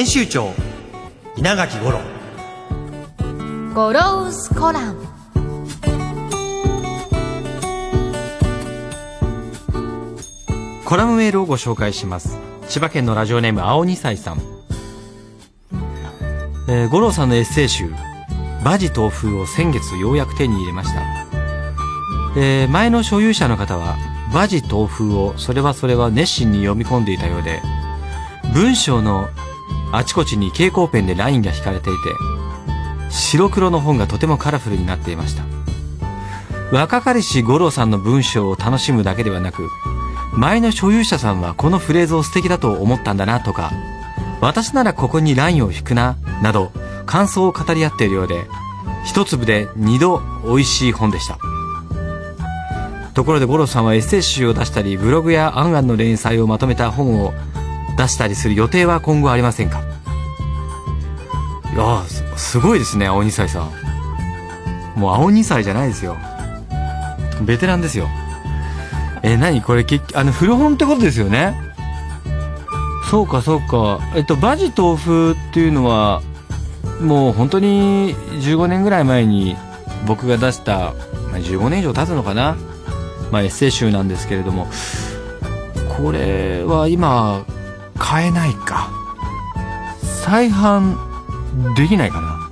編集長稲垣五郎。ゴロウスコラム。コラムメールをご紹介します。千葉県のラジオネーム青二歳さん、えー、五郎さんのエッセイ集「バジ豆腐」を先月ようやく手に入れました、えー、前の所有者の方は「バジ豆腐」をそれはそれは熱心に読み込んでいたようで文章のあちこちに蛍光ペンでラインが引かれていて白黒の本がとてもカラフルになっていました。若かりし五郎さんの文章を楽しむだけではなく前の所有者さんはこのフレーズを素敵だと思ったんだなとか私ならここにラインを引くななど感想を語り合っているようで一粒で二度美味しい本でした。ところで五郎さんはエッセイ集を出したりブログやアンアンの連載をまとめた本を出したりする予定は今後ありませんか？いやすごいですね青二歳さん。もう青二歳じゃないですよ。ベテランですよ。え何？これあの古本ってことですよね？そうかそうか。えっとバジ豆腐っていうのはもう本当に15年ぐらい前に僕が出した、まあ、15年以上経つのかな、まあ、エッセイ集なんですけれども。これは今買えないか。再販できないかな。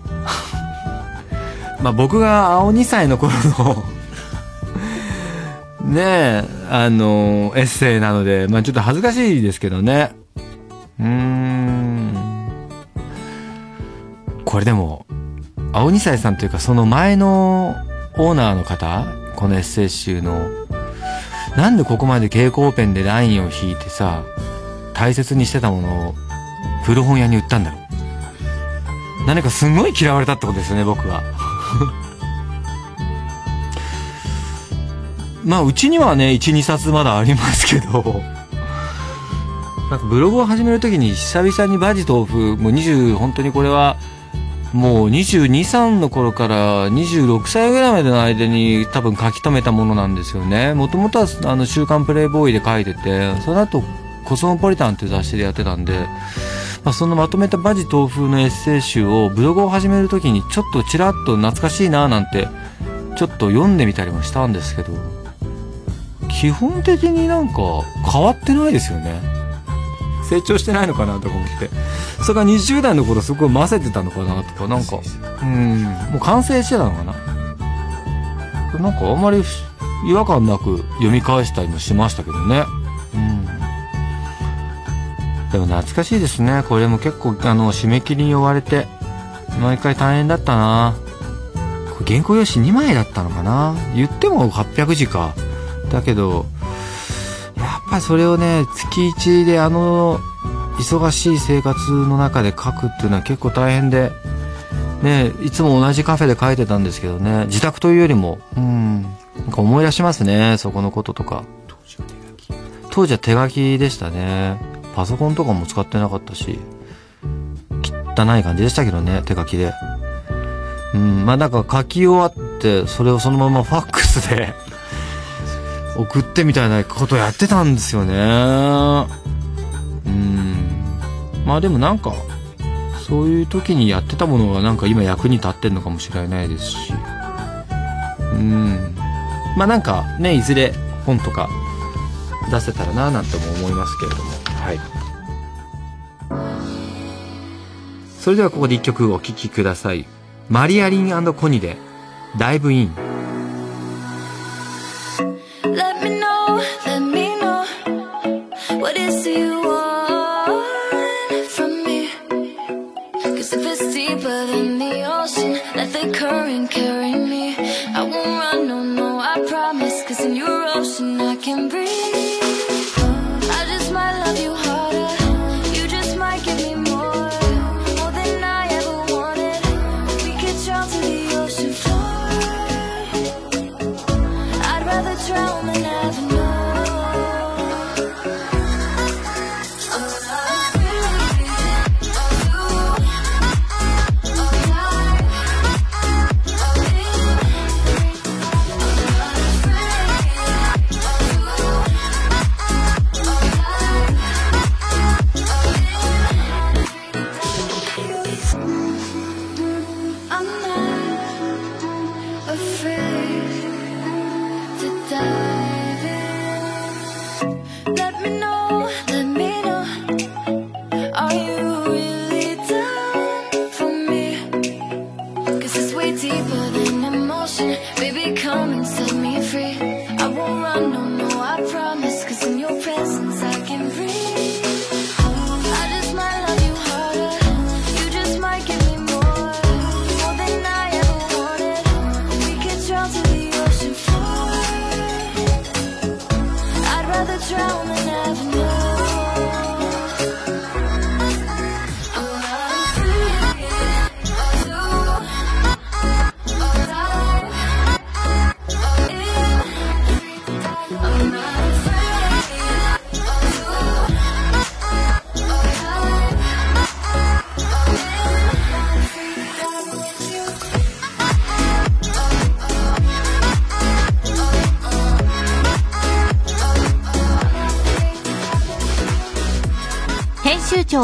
まあ僕が青2歳の頃の ねえあのエッセイなので、まあ、ちょっと恥ずかしいですけどね。うん。これでも青2歳さんというかその前のオーナーの方このエッセイ集のなんでここまで蛍光ペンでラインを引いてさ大切にしてたものを古本屋に売ったんだろう。何かすごい嫌われたってことですよね僕は。まあうちにはね12冊まだありますけど。なんかブログを始める時に久々にバジ豆腐もう20本当にこれはもう223の頃から26歳ぐらいまでの間に多分書き留めたものなんですよね。もともとはあの「週刊プレイボーイ」で書いててその後コスモポリタンっていう雑誌でやってたんで、まあ、そのまとめたバジ豆腐のエッセイ集をブログを始める時にちょっとちらっと懐かしいななんてちょっと読んでみたりもしたんですけど基本的になんか変わってないですよね。成長してないのかなとか思って。それが20代の頃すごい混ぜてたのかなとかなんかうん。もう完成してたのかな。なんかあんまり違和感なく読み返したりもしましたけどね。うんでも懐かしいですね。これも結構あの締め切りに追われて毎回大変だったな。原稿用紙2枚だったのかな。言っても800字か。だけどやっぱりそれをね月1であの忙しい生活の中で書くっていうのは結構大変でねいつも同じカフェで書いてたんですけどね。自宅というよりもうん。なんか思い出しますね。そこのこととか。当時は手書きでしたねパソコンとかも使ってなかったし汚い感じでしたけどね手書きで。うんまあなんか書き終わってそれをそのままファックスで 送ってみたいなことやってたんですよね。うん。まあでもなんかそういう時にやってたものがなんか今役に立ってんのかもしれないですし。うん。まあなんかねいずれ本とか出せたらななんても思いますけれどもはい。それではここで一曲お聴きください。マリアリンコニでダイブイン。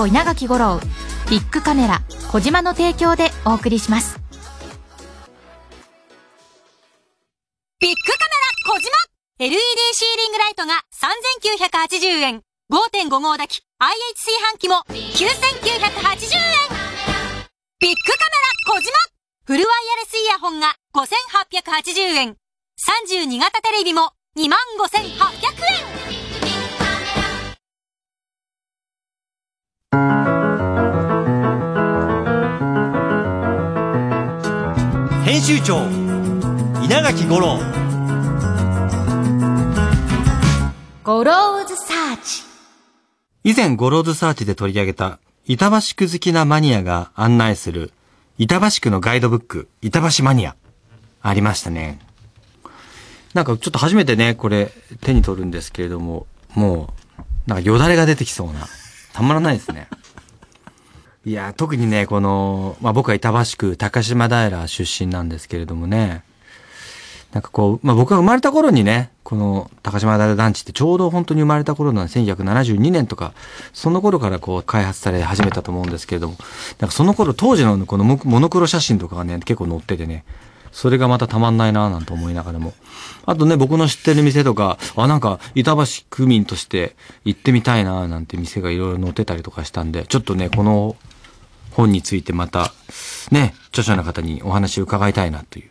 長稲垣吾郎ビッグカメラ小島の提供でお送りしますビッグカメラ小島 !LED シーリングライトが3980円。5.5号炊き IH 炊飯器も9980円。ビッグカメラ小島フルワイヤレスイヤホンが5880円。32型テレビも25,800円。編集長稲垣吾郎ゴローズサーチ以前 Goro's Search で取り上げた板橋区好きなマニアが案内する板橋区のガイドブック板橋マニアありましたね。なんかちょっと初めてね、これ手に取るんですけれども、もうなんかよだれが出てきそうな。たまらないですね。いや、特にね、この、まあ僕は板橋区高島平出身なんですけれどもね、なんかこう、まあ僕が生まれた頃にね、この高島平団地ってちょうど本当に生まれた頃なんで1972年とか、その頃からこう開発され始めたと思うんですけれども、なんかその頃当時のこのモノクロ写真とかがね、結構載っててね、それがまたたまんないなぁなんて思いながらも。あとね、僕の知ってる店とか、あ、なんか、板橋区民として行ってみたいなぁなんて店がいろいろ載ってたりとかしたんで、ちょっとね、この本についてまた、ね、著者の方にお話を伺いたいなという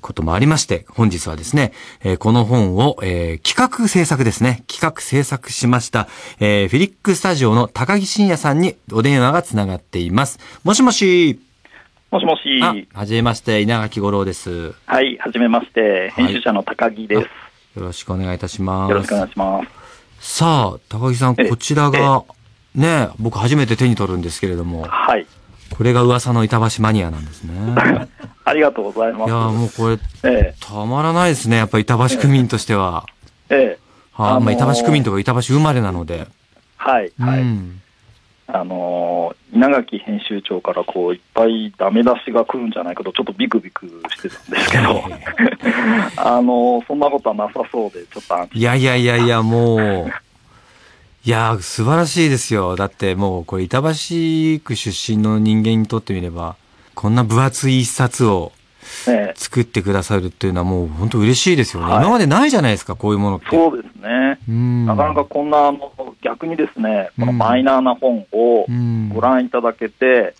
こともありまして、本日はですね、えーこの本を、えー企画制作ですね、企画制作しました、えーフィリックスタジオの高木真也さんにお電話がつながっています。もしもし。もしもし。あ、はじめまして、稲垣吾郎です。はい、はじめまして。編集者の高木です。よろしくお願いいたします。よろしくお願いします。さあ、高木さん、えこちらが、ね、僕初めて手に取るんですけれども、はい。これが噂の板橋マニアなんですね。ありがとうございます。いや、もうこれ、えたまらないですね。やっぱ板橋区民としては。え、ええ、はあ、あのーまあ、板橋区民とか板橋生まれなので。はい、はい。うん。あのー稲垣編集長からこういっぱいダメ出しが来るんじゃないかとちょっとビクビクしてたんですけど、あのーそんなことはなさそうで、ちょっといやいやいやいや、もう、いや、素晴らしいですよ。だってもう、これ板橋区出身の人間にとってみれば、こんな分厚い一冊をね。作ってくださるっていうのはもう本当嬉しいですよね。はい今までないじゃないですか、こういうものって。そうですね。うん。なかなかこんなあの逆にですね、このうんマイナーな本をうんご覧いただけて、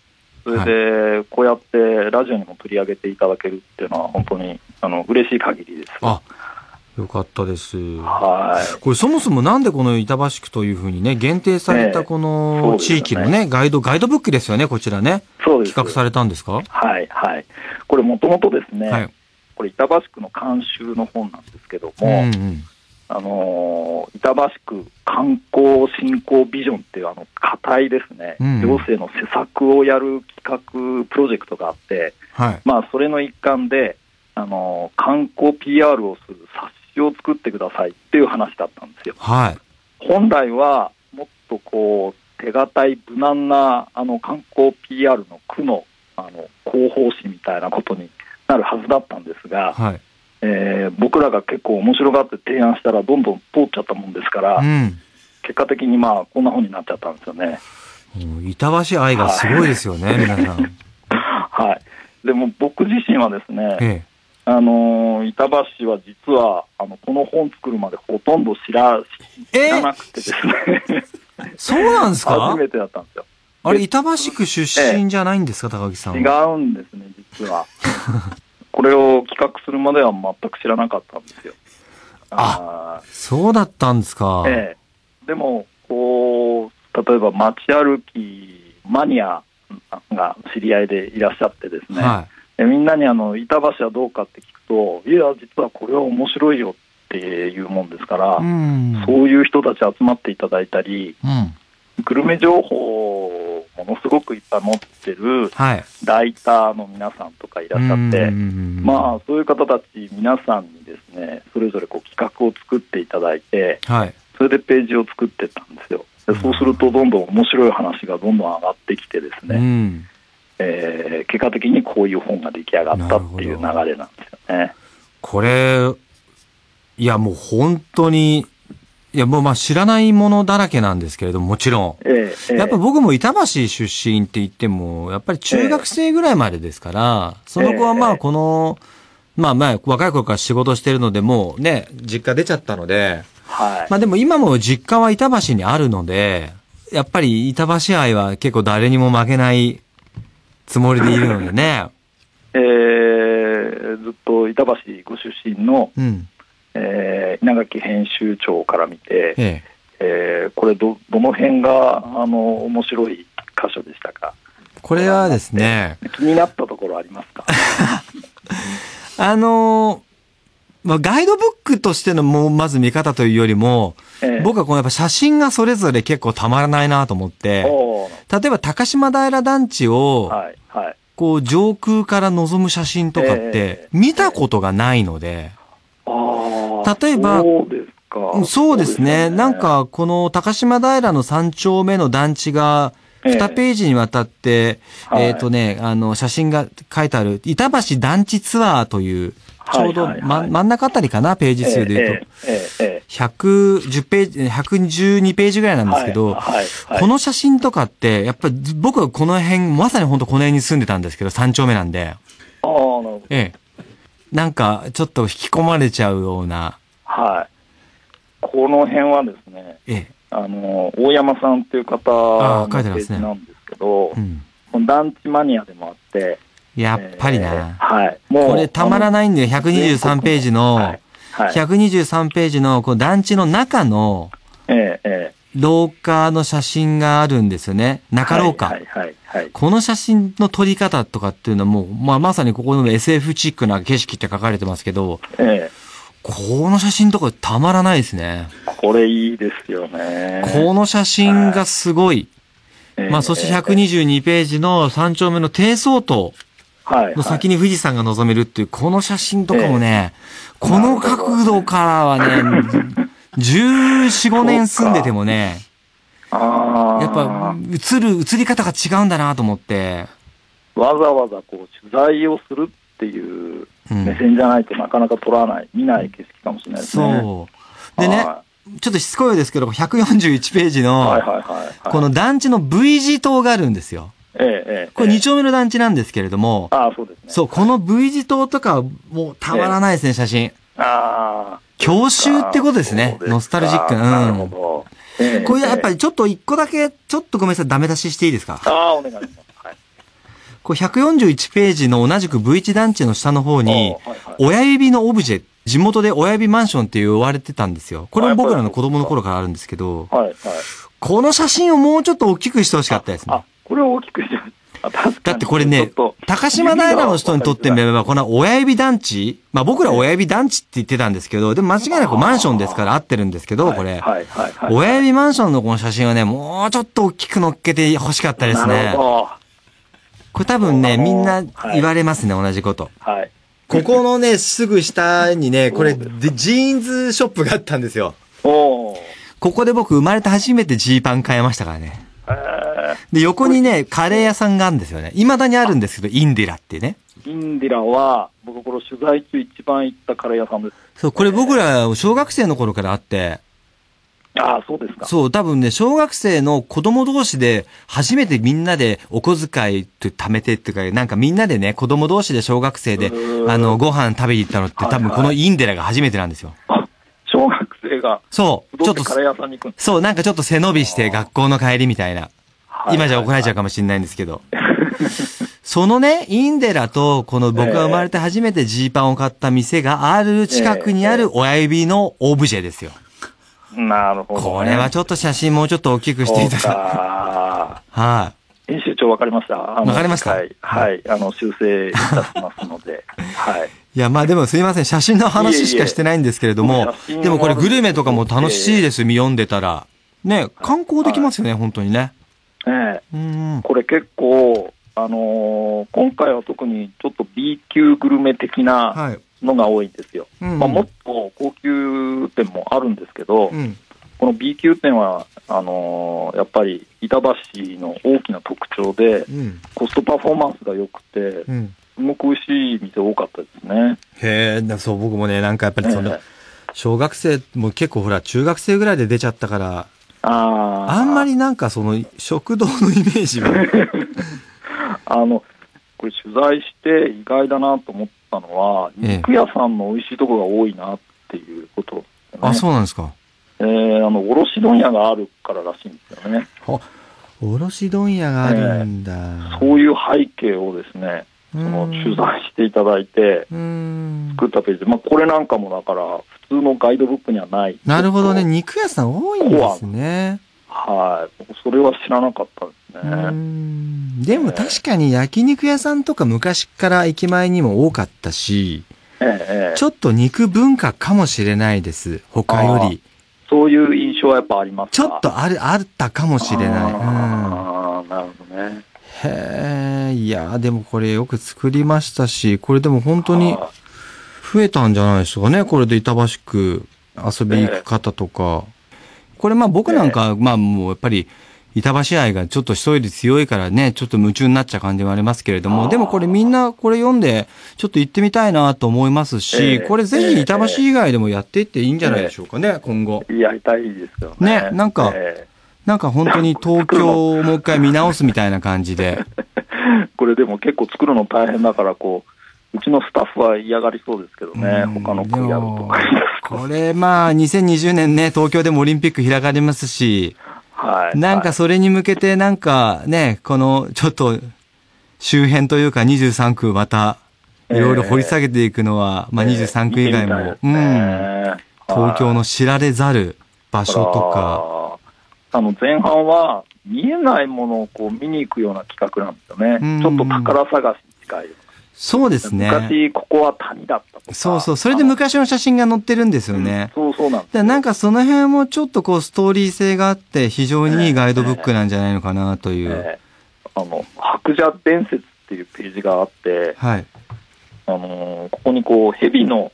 それでこうやってラジオにも取り上げていただけるっていうのは本当にあの嬉しい限りです。あ、よかったです。はい。これそもそもなんでこの板橋区というふうにね、限定されたこええの地域のね、ガイド、ガイドブックですよね、こちらね。そうです。企画されたんですか？はい、はい。これもともとですね、はい。これ板橋区の監修の本なんですけどうんも、うん。あのー板橋区観光振興ビジョンっていうあの固いですね、うん行政の施策をやる企画プロジェクトがあって、はい。まあ、それの一環で、あのー観光 PR をする冊子を作ってくださいっていう話だったんですよ。はい。本来はもっとこう手堅い無難なあの観光 PR の区のあの広報誌みたいなことになるはずだったんですが、はい。えー僕らが結構面白がって提案したらどんどん通っちゃったもんですから、うん。結果的にまあこんな本になっちゃったんですよね。板橋愛がすごいですよね、皆さん。はい、でも僕自身はですね、えあのー板橋は実は、あの、この本作るまでほとんど知ら、知えらなくてですね、そうなんですか？初めてだったんですよ。あれ、板橋区出身じゃないんですか、高木さん違は。うんですね、実は。これを企画するまでは全く知らなかったんですよ。あそうだったんですか。ーええ。でも、こう、例えば街歩きマニアが知り合いでいらっしゃってですね、はえみんなにあの板橋はどうかって聞くと、いや、実はこれは面白いよっていうもんですから、い。うん。そういう人たち集まっていただいたり、うん。グルメ情報をものすごくいっぱい持ってるはい。ライターの皆さんとかいらっしゃって、うんまあ、そういう方たち皆さんにですね、それぞれこう企画を作っていただいて、はい。それでページを作ってったんですよ。でそうすると、どんどん面白い話がどんどん上がってきてですうね、ん。えー結果的にこういう本が出来上がったっていう流れなんですよね。これ、いやもう本当に、いやもうまあ知らないものだらけなんですけれども、もちろん。ええええやっぱ僕も板橋出身って言っても、やっぱり中学生ぐらいまでですから、その後はまあこの、まあまあ若い頃から仕事してるので、もうね、実家出ちゃったので、はい。まあでも今も実家は板橋にあるので、やっぱり板橋愛は結構誰にも負けないつもりでいるのでね。えーずっと板橋ご出身の、うん。えー稲垣編集長から見て、ええ。えーこれど、どの辺が、あの、面白い箇所でしたか？これはですね、気になったところありますか？あのーまあ、ガイドブックとしてのもう、まず見方というよりも、ええ。僕はこのやっぱ写真がそれぞれ結構たまらないなと思って、例えば高島平団地を、はい、はい。こう上空から望む写真とかっえてえ見たことがないので、あー例えばそうですか。そうですね。よなん、か、この高島平の3丁目の団地が、ええ2ページにわたって、はいえっ、とね、あの、写真が書いてある、板橋団地ツアーという、ちょうど、ま真ん中あたりかな、ページ数で言うと。えええええ110ページ、112ページぐらいなんえですけど、この写真とかって、やっぱり僕はこの辺、まさに本当この辺に住んでたんですけど、3丁目なんで、ああ、なるほど。ええ。なんか、ちょっと引き込まれちゃうような、はい。この辺はですね、ええ。あの、大山さんっていう方あのペーー書いてますねジなんですけど、うん。この団地マニアでもあって、やっぱりえーな。はい。もう、これたまらないんだよ。123ページの、はい。はい。123ページの、こう団地の中のえええ廊下の写真があるんですよね。え中廊下。はいはいはい。この写真の撮り方とかっていうのはもう、まあ、まさにここの SF チックな景色って書かれてますけど、ええこの写真とかたまらないですね。これいいですよね。この写真がすごい。ええまあ、そして122ページの3丁目の低層塔はい。の先に富士山が望めるっていう、この写真とかもね、えこの角度からはね、14、5年住んでてもね、ああ。やっぱ、映る、映り方が違うんだなと思って、わざわざこう取材をするっていううん目線じゃないとなかなか撮らない、見ない景色かもしれないですね。そう。でね、はちょっとしつこいですけど、141ページいの、はいはいはい。この団地の V 字塔があるんですよ。ええ、ええ。これ2ええ丁目の団地なんですけれども、ああ、そうですね。そう、この V 字塔とかもうたまらないですね、写真。ああ。郷愁ってことですねそうかノスタルジックなうんなるほど。ええこれやっぱええりちょっと一個だけ、ちょっとごめんなさい、ダメ出ししていいですか？ああ、お願いします。はい。こう141ページの同じく V1 団地の下の方に、ああはいはい親指のオブジェ、地元で親指マンションって言われてたんですよ。これも僕らの子供の頃からあるんですけど、はいはい。この写真をもうちょっと大きくしてほしかったですねあ。、これを大きくしてます。あ確かにだってこれね高島平の人にとってみれば、この親指団地、まあ僕ら親指団地って言ってたんですけど、でも間違いなくマンションですから合ってるんですけど、これ。親指マンションのこの写真はね、もうちょっと大きく乗っけて欲しかったですなるね。ほこれ多分ね、みんな言われますね、同じこと。ど。はい。ここのね、すぐ下にね、これ、でジーンズショップがあったんですよ。ここで僕生まれて初めてジーパン買いましたからね。えーで、横にね、カレー屋さんがあるんですよね。未だにあるんですけど、インディラってね。インディラは、僕これ取材中一番行ったカレー屋さんです。そう、これ僕ら小学生の頃からあって、ああ、そうですか。そう、多分ね、小学生の子供同士で、初めてみんなでお小遣いって貯めてっていうか、なんかみんなでね、子供同士で小学生でう、んあの、ご飯食べに行ったのってはい多分このインデラが初めてなんですよ。あ 小学生が、そう、ちょっとカ、レー屋さんに行くそう、なんかちょっと背伸びして学校の帰りみたいな。か今じゃ怒られちゃうかもしれないんですけど。そのね、インデラと、この僕が生まれて初めてジーパンを買った店がある近くにある親指のオブジェですよ。なるほど、ね。これはちょっと写真もうちょっと大きくしていただか はい。編集長わかりました？わわかりましたはい。はい。あの、修正いたしますので。はい。いや、まあでもすいません。写真の話しかしてないんですけれどもいえいえでもこれグルメとかも楽しいです、見読んでたら。ね、観光できますよね、本当にね。ええうん。これ結構、あのー今回は特にちょっと B 級グルメ的なはい。のが多いんですよ。うんまあ、もっと高級店もあるんですけど、うん。この B 級店は、あのーやっぱり板橋の大きな特徴で、うん。コストパフォーマンスが良くて、うん。すごく美味しい店多かったですね。へえ、だそう、僕もね、なんかやっぱりそのええ、小学生も結構ほら、中学生ぐらいで出ちゃったから、あーあんまりなんかその、食堂のイメージは。あの、これ取材して意外だなと思ったのは、ええ肉屋さんの美味しいところが多いなっていうことね。あ、そうなんですか。えーあの、卸問屋があるかららしいんですよね。卸問屋があるんだ。そういう背景をですね、そのうん取材していただいて。作ったページ、まあ、これなんかもだから、普通のガイドブックにはない。なるほどね。肉屋さん多いんですね。とはい。それは知らなかったですね。んでも確かに焼肉屋さんとか昔から駅前にも多かったし、ええええちょっと肉文化かもしれないです。他より。そういう印象はやっぱありますか？ちょっとある、あったかもしれない。うんああ、なるほどね。へえ、いや、でもこれよく作りましたし、これでも本当には増えたんじゃないですかね。これで板橋区遊び行く方とか。これまあ僕なんか、まあもうやっぱり板橋愛がちょっと人より強いからね、ちょっと夢中になっちゃう感じはありますけれども、でもこれみんなこれ読んでちょっと行ってみたいなと思いますし、ええこれぜひ板橋以外でもやっていっていいんじゃないでしょうかね、今後。やりたいですよね。ねなんかえなんか本当に東京をもう一回見直すみたいな感じで。え これでも結構作るの大変だから、こう、うちのスタッフは嫌がりそうですけどね、うん他の区やるとか。これまあ2020年ね、東京でもオリンピック開かれますし、はい。なんかそれに向けてなんかね、このちょっと周辺というか23区またいろいろ掘り下げていくのは、まあ23区以外も、うん、東東京の知られざる場所とか、あの前半は見えないものをこう見に行くような企画なんですよね。うんちょっと宝探しに近いよそうですね。昔ここは谷だったとか。そうそう、それで昔の写真が載ってるんですよね。そうそうなんです。なんかその辺もちょっとこうストーリー性があって非常にいいガイドブックなんじゃないのかなという。えーあの、白蛇伝説っていうページがあって、はい。あのーここにこう、蛇の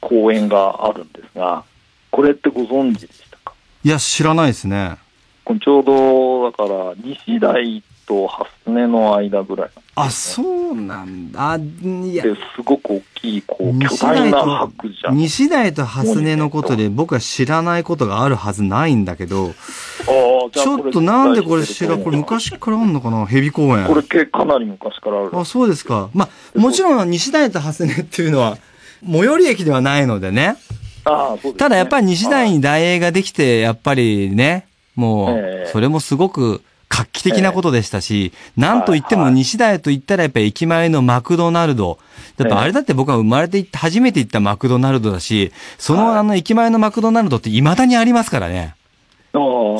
公園があるんですが、これってご存知でしたか？いや、知らないですね。ちょうど、だから、西台と蓮根の間ぐらいあ、そうなんだ。あ、いや、で、すごく大きい、こう、巨西大な白蛇。、西大と蓮根のことで僕は知らないことがあるはずないんだけど、ちょっとなんでこれ知ら、これ昔からあんのかな？蛇公園。これけかなり昔からある。あ、そうですか。まあ、もちろん西大と蓮根っていうのは、最寄り駅ではないのでね。あーそうですねただやっぱり西大に大英ができて、やっぱりね、もええう、それもすごく画期的なことでしたし、なんといっても西大と言ったらやっぱり駅前のマクドナルド。やっぱあれだって僕は生まれて初めて行ったマクドナルドだし、そのはいあの駅前のマクドナルドって未だにありますからね。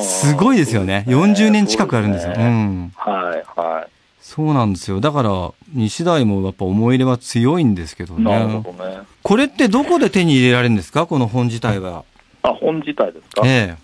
すごいですよね。40年近くあるんですよ。そうん。はい、はそうなんですよ。だから、西大もやっぱ思い入れは強いんですけどい。なるね。ほどね。これってどこで手に入れられるんですか？この本自体は。あ、本自体ですか？ええ。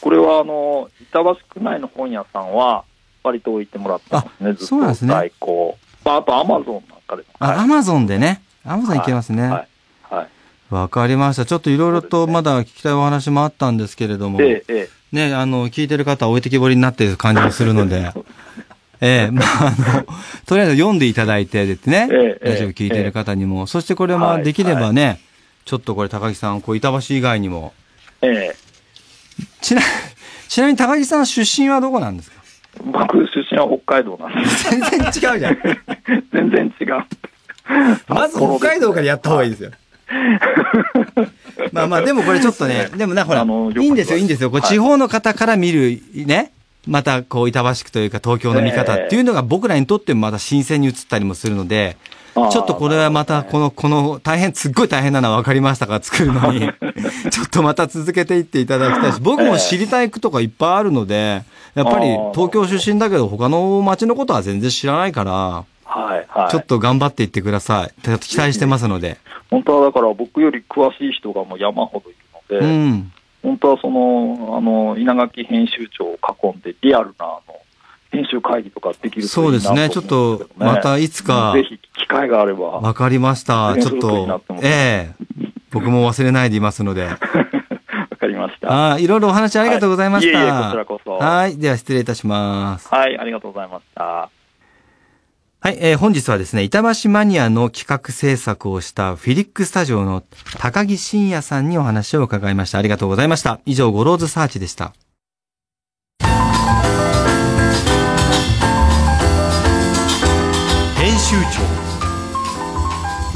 これは、あの、板橋区内の本屋さんは、割と置いてもらってますね、ずっとそうですね。まあ、あとアマゾンなんかでも。あ、アはいマゾンでね。アマゾン行けますね。はい。はい。わかりました。ちょっといろいろとまだ聞きたいお話もあったんですけれども、ええ、ええ。ね、あの、聞いてる方は置いてきぼりになっている感じもするので、ええ、まあ、あの、とりあえず読んでいただいてですね、ええええラジオ聞いている方にも、そしてこれまあはいできればね、ちょっとこれ高木さん、こう、板橋以外にも、ええ。ちな、ちなみに高木さん出身はどこなんですか？僕出身は北海道なんです。全然違うじゃん。全然違う。まず北海道からやった方がいいですよ。まあまあ、でもこれちょっとね、でもな、ほら、いいんですよ、いいんですよ。これはい地方の方から見る、ね、またこう、板橋区というか東京の見方っていうのが僕らにとってもまた新鮮に映ったりもするので、ちょっとこれはまたこの、この、大変、すっごい大変なのは分かりましたから作るのに、ちょっとまた続けていっていただきたいし、僕も知りたい区とかいっぱいあるので、やっぱり東京出身だけど他の街のことは全然知らないから、はい、はい。ちょっと頑張っていってください。た期待してますので。本当はだから僕より詳しい人がもう山ほどいるので、うん。本当はその、あの、稲垣編集長を囲んでリアルな、あの、編集会議とかできるそうですね。ちょっとまたいつかぜ、ひ機会があれば。わかりました。ちょっとええ僕も忘れないでいますので。わかりました。ああ、いろいろお話ありがとうございました。はいいえいえこちらこそはい。では失礼いたします。はい、ありがとうございました。はい、えー本日はですね、板橋マニアの企画制作をしたフィリックスタジオの高木真也さんにお話を伺いました。ありがとうございました。以上、 Goro's Search でした。編集長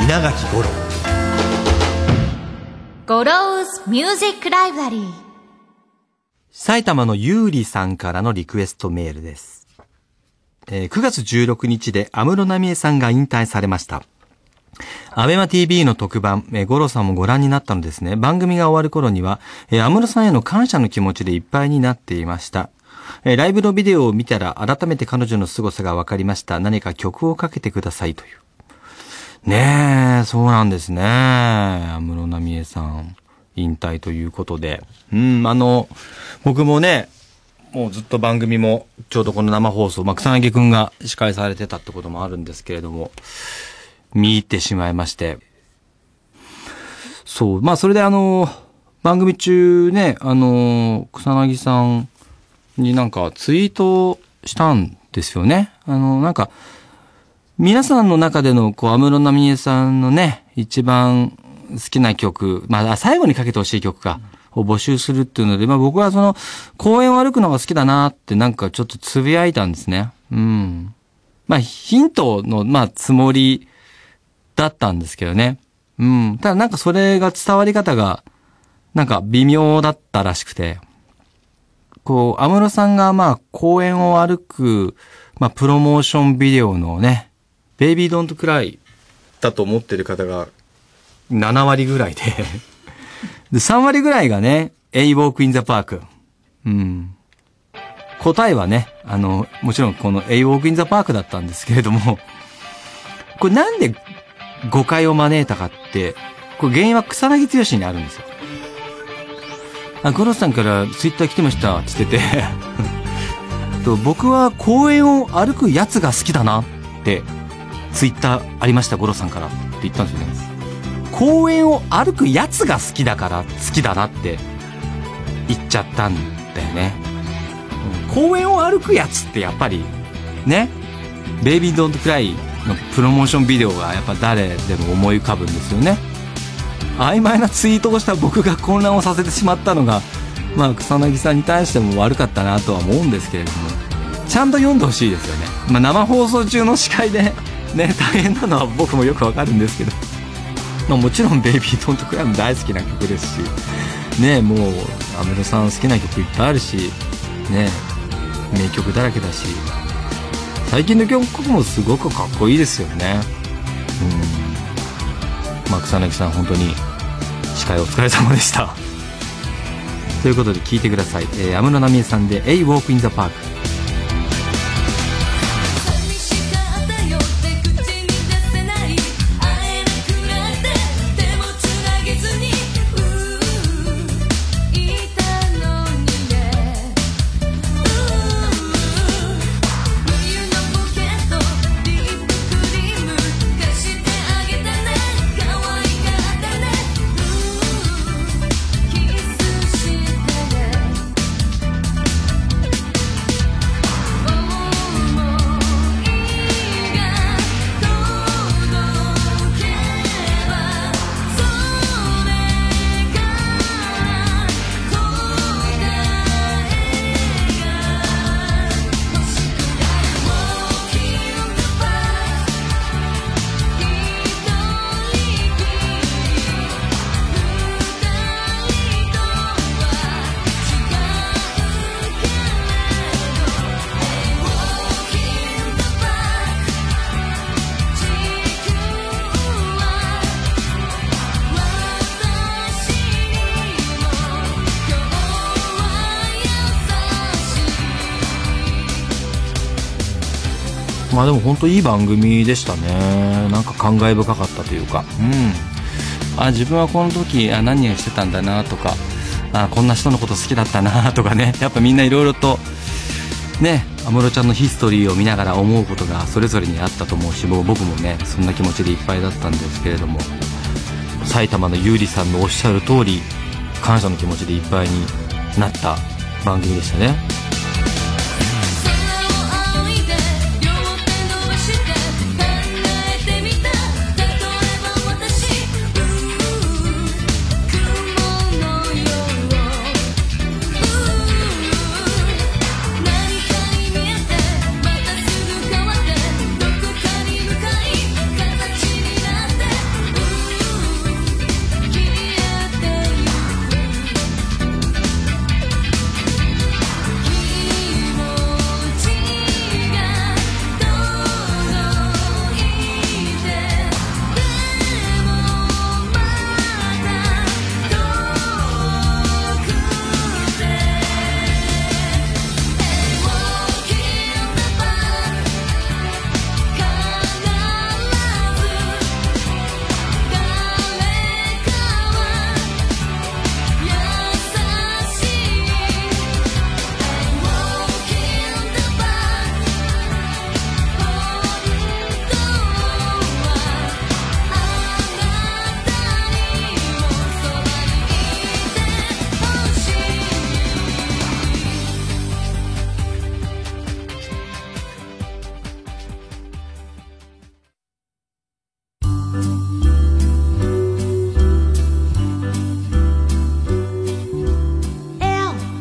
稲垣吾郎 Goro's Music Library。埼玉のゆうりさんからのリクエストメールです。えー9月16日で安室奈美恵さんが引退されました。アベマ TV の特番、えー、ゴロさんもご覧になったのですね。番組が終わる頃には、えー、安室さんへの感謝の気持ちでいっぱいになっていました。えーライブのビデオを見たら改めて彼女の凄さが分かりました。何か曲をかけてくださいという。ねえ、そうなんですね。安室奈美恵さん、引退ということで。うん、あの、僕もね、もうずっと番組も、ちょうどこの生放送、まあ、草薙くんが司会されてたってこともあるんですけれども、見入ってしまいまして。そう、まあ、それであの、番組中ね、あの、草薙さんになんかツイートしたんですよね。あの、なんか、皆さんの中での、こう、安室奈美恵さんのね、一番好きな曲、まあ、最後にかけてほしい曲か、を募集するっていうので、まあ僕はその、公園を歩くのが好きだなってなんかちょっとつぶやいたんですね。うん。まあ、ヒントの、まあ、つもりだったんですけどね。うん。ただなんかそれが伝わり方が、なんか微妙だったらしくて。こう、安室さんがまあ公園を歩く、まあプロモーションビデオのね、ベイビードントクライだと思ってる方が7割ぐらいで、で、3割ぐらいがね、A Walk in the Park。うん。答えはね、あの、もちろんこの A Walk in the Park だったんですけれども、これなんで誤解を招いたかって、これ原因は草薙剛にあるんですよ。あ、ゴロさんからツイッター来てましたって言ってて と、僕は公園を歩くやつが好きだなって、ツイッターありました、ゴロさんからって言ったんですよね。公園を歩くやつが好きだから好きだなって言っちゃったんだよね。公園を歩くやつってやっぱり、ね、ベイビードントクライのプロモーションビデオがやっぱ誰でも思い浮かぶんですよね。曖昧なツイートをした僕が混乱をさせてしまったのが、まあ草薙さんに対しても悪かったなとは思うんですけれども、ちゃんと読んでほしいですよね。まあ生放送中の司会で ね、大変なのは僕もよくわかるんですけど、まあもちろんベイビードントクライも大好きな曲ですし、ねもう安室さん好きな曲いっぱいあるし、ね名曲だらけだし、最近の曲もすごくかっこいいですよね。うん。まあ草薙さん本当に司会お疲れ様でした。ということで聞いてください。えー、安室奈美恵さんで A Walk in the Park。まあでも本当いい番組でしたね。なんか感慨深かったというか。うん。あ自分はこの時あ何をしてたんだなとかあこんな人のこと好きだったなとかね。やっぱみんないろいろとね安室ちゃんのヒストリーを見ながら思うことがそれぞれにあったと思うし僕もねそんな気持ちでいっぱいだったんですけれども埼玉の優里さんのおっしゃる通り感謝の気持ちでいっぱいになった番組でしたね。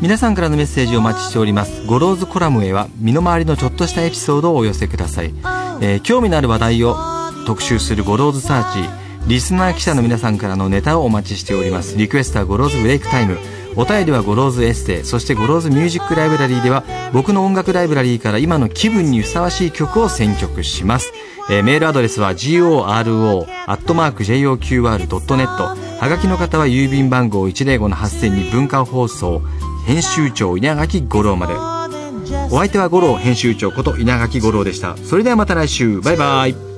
皆さんからのメッセージをお待ちしております。ゴローズコラムへは身の回りのちょっとしたエピソードをお寄せください、えー興味のある話題を特集するゴローズサーチリスナー記者の皆さんからのネタをお待ちしております。リクエストはゴローズブレイクタイム。お便りはゴローズエッセイ。そしてゴローズミュージックライブラリーでは僕の音楽ライブラリーから今の気分にふさわしい曲を選曲します。えーメールアドレスは goro.joqr.net はがきの方は郵便番号105-8000に文化放送。編集長稲垣吾郎まで。お相手は五郎編集長こと稲垣吾郎でした。それではまた来週。バイバイ